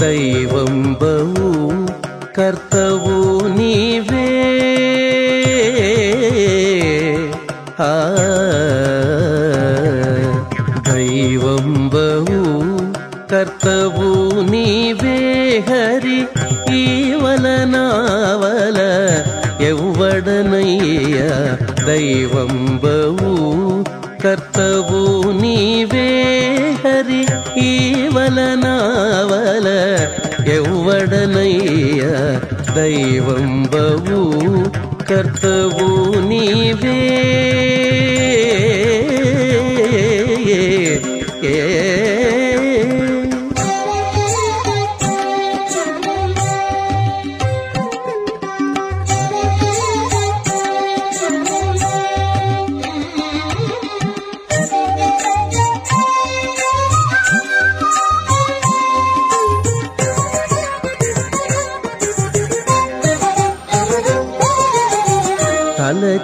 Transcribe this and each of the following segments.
దైవంబవు కర్తవు నీవే ఆ దైవంబవు కర్తవు నీవే హరి ఈవలనావల ఎవ్వడనయ్య దైవంబవు కర్తవు నీవే ఎవ్వడనయ్య దైవంబవు కర్తవు నీవే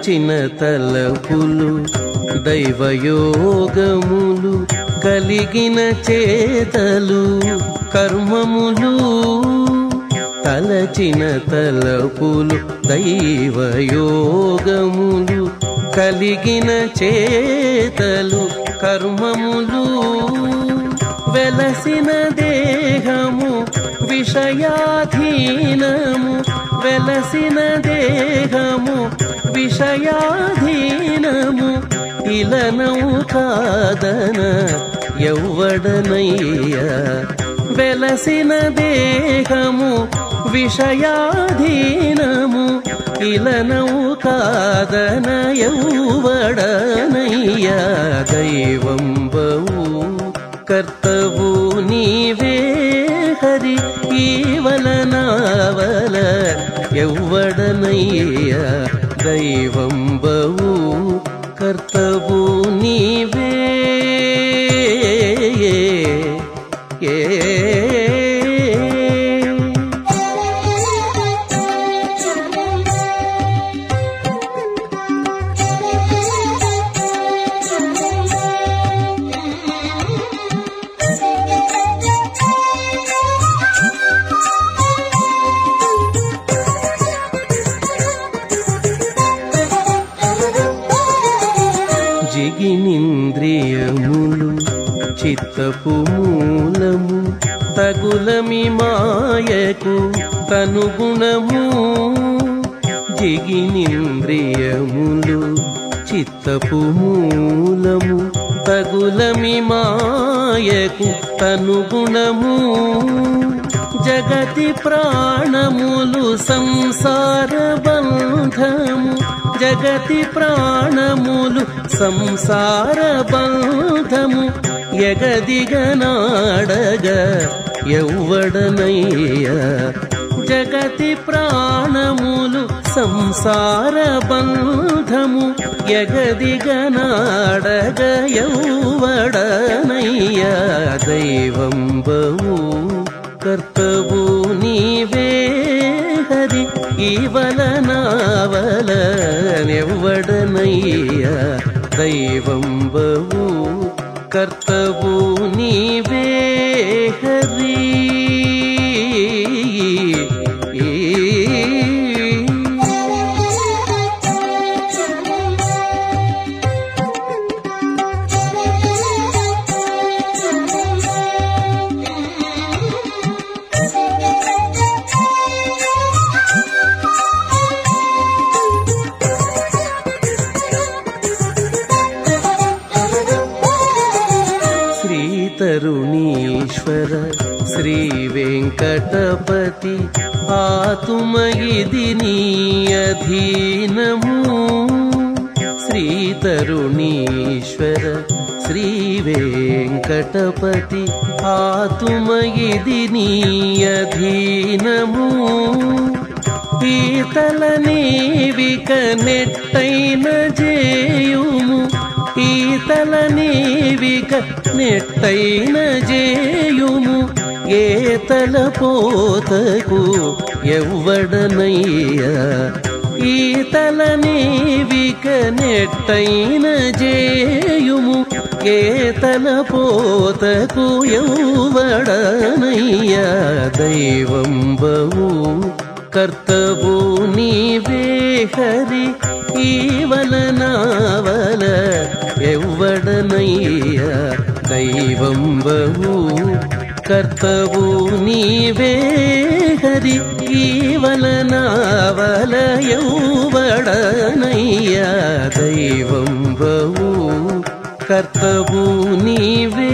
తలచిన తలపులు దైవయోగములు కలిగిన చేతలు కర్మములు తలచిన తలపులు దైవయోగములు కలిగిన చేతలు కర్మములు వెలసిన దేహము విషయాధీనము వెలసిన దేహము విషయాధీనము ఇలనవు కాదన ఎవ్వడనయ్య. వెలసిన దేహము విషయాధీనము ఇలనవు కాదన ఎవ్వడనయ్యా. దైవంబవు కర్తవు నీవే హరి ఈవలనావల ఎవ్వడనయ్యా. దైవంబవు కర్తవు నీవే ఏ చిత్తపు మూలము తగులమి మాయకు తనుగుణము. జిగినింద్రియములు చిత్తపు మూలము తగులమి మాయకు తనుగుణము. జగతి ప్రాణములు సంసార బంధము. జగతి ప్రాణములు సంసార బంధము. ఎగదిగనాడగ ఎవ్వడనయ్యా జగతి ప్రాణములు సంసార బంధము ఎగదిగనాడగ ఎవ్వడనయ్యా దైవంబవు కర్తవు నీవే హరి ఈవలనావల నెవ్వడనయ్యా దైవంబవు कर्तवो नीवे हरि श्री वेङ्कटपति आ तु मगिदिनीयधीनमू श्री तरुणीश्वर श्री वेङ्कटपति आ तु मगिदिनीयधीनमुतलनीवि कनेट्टै పీతల నీవిక నెట్టైన జేయుము ఈతల నీవిక నెట్టైన జేయుము ఏతల పోతకు ఎవ్వడనయ్యా. ఈతల నీవిక నెట్టైన జేయుము ఏతల పోతకు ఎవ్వడనయ్యా. దైవంబవు కర్తవు నీవే హరి ఈవల నావల ఎవ్వడనయ్యా దైవంబవు కర్తవు నీవే హరి ఈవల నావల ఎవ్వడనయ్యా దైవంబవు కర్తవు నీవే